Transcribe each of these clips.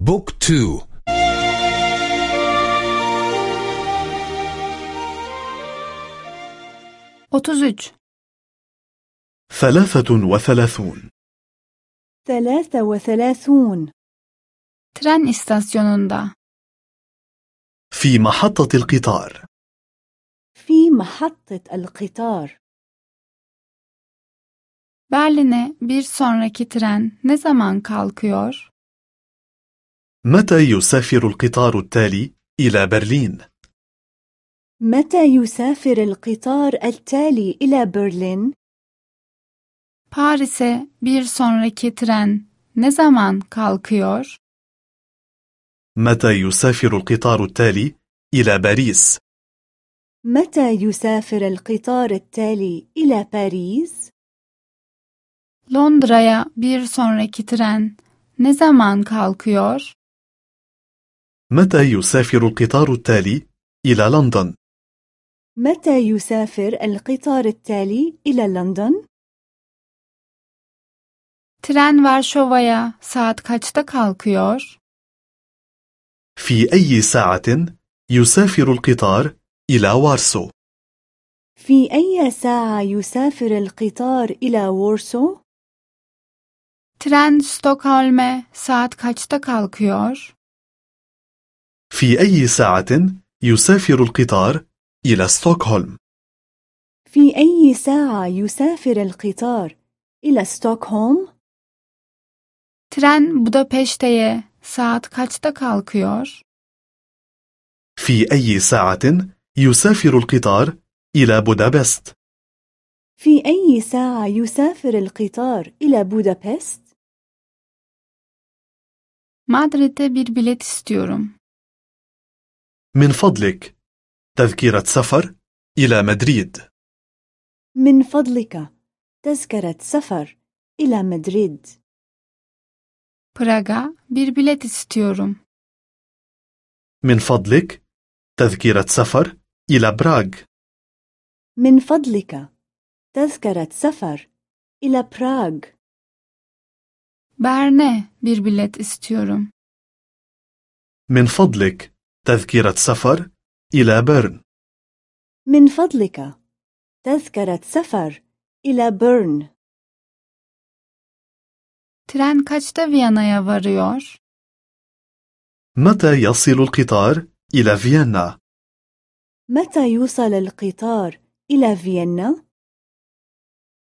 بوك تو. أوتوزوج. ثلاثة وثلاثون. ثلاثة وثلاثون. tren istasyonunda في محطة القطار. في محطة القطار. Berlin'e bir sonraki tren ne zaman kalkıyor? متى يسافر القطار التالي إلى برلين؟ متى يسافر القطار التالي إلى برلين؟ Paris'e bir sonraki tren ne zaman kalkıyor? متى يسافر القطار التالي إلى باريس؟ متى يسافر القطار التالي إلى باريس؟ Londra'ya bir sonraki tren ne zaman kalkıyor? متى يسافر القطار التالي إلى لندن؟ متى يسافر القطار التالي إلى لندن؟ Tren Varşova'ya saat kaçta kalkıyor? في أي ساعة يسافر القطار إلى وارسو؟ في أي ساعة يسافر القطار إلى وورسو؟ Tren Stockholm'e saat kaçta kalkıyor? في أي ساعة يسافر القطار إلى ستوكهولم؟ في أي ساعة يسافر القطار إلى ستوكهولم؟ Tren Budapeşte'ye saat kaçta kalkıyor? في أي ساعة يسافر القطار إلى بودابست؟ في أي ساعة يسافر القطار إلى بودابست؟ Madrid'de bir bilet istiyorum. من فضلك. تذكرة سفر إلى مدريد. من فضلك. تذكرة سفر إلى مدريد. Praga bir bilet istiyorum. من فضلك. تذكرة سفر إلى براغ. من فضلك. تذكرة سفر إلى براغ. Berne bir bilet istiyorum. من فضلك. تذكرة سفر إلى بيرن من فضلك تذكرة سفر إلى بيرن Tren kaçta Viyana'ya varıyor? متى يصل القطار إلى فيينا؟ متى يوصل القطار إلى فيينا؟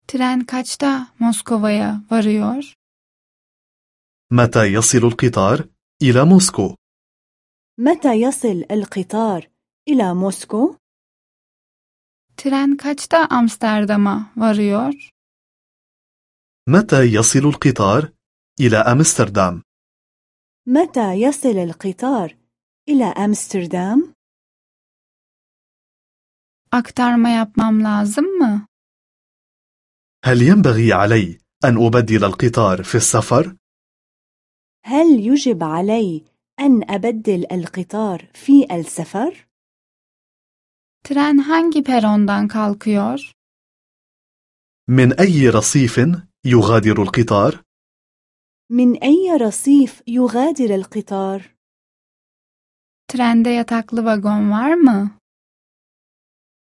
Tren kaçta Moskova'ya varıyor? متى يصل القطار إلى موسكو؟ متى يصل القطار إلى موسكو؟ Tren kaçta Amsterdam'a varıyor? متى يصل القطار إلى أمستردام؟ متى يصل القطار إلى أمستردام؟ Aktarma yapmam lazım mı? هل ينبغي علي أن أبدل القطار في السفر؟ هل يجب علي أن أبدل القطار في السفر؟ Tren hangi perondan kalkıyor? من أي رصيف يغادر القطار؟ من أي رصيف يغادر القطار؟ Trende yataklı vagon var mı?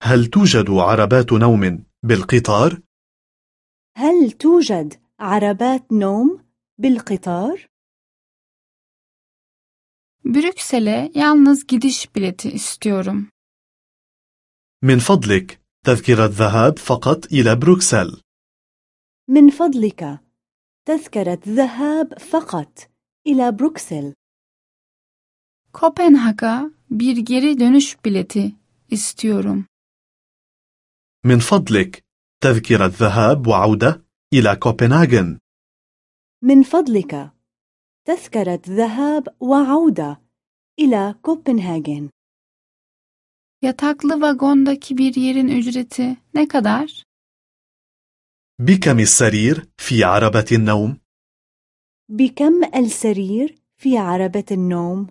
هل توجد عربات نوم بالقطار؟ هل توجد عربات نوم بالقطار؟ Brüksel'e yalnız gidiş bileti istiyorum. من فضلك تذكرة ذهاب فقط إلى بروكسل من فضلك تذكرة ذهاب فقط إلى بروكسل Kopenhag'a bir geri dönüş bileti istiyorum. من فضلك تذكرة ذهاب وعودة إلى كوبنهاغن من فضلك تذكرة ذهاب وعودة إلى كوبنهاجن Yataklı vagondaki bir yerin ücreti ne kadar? بكم السرير في عربة النوم؟ بكم السرير في عربة النوم؟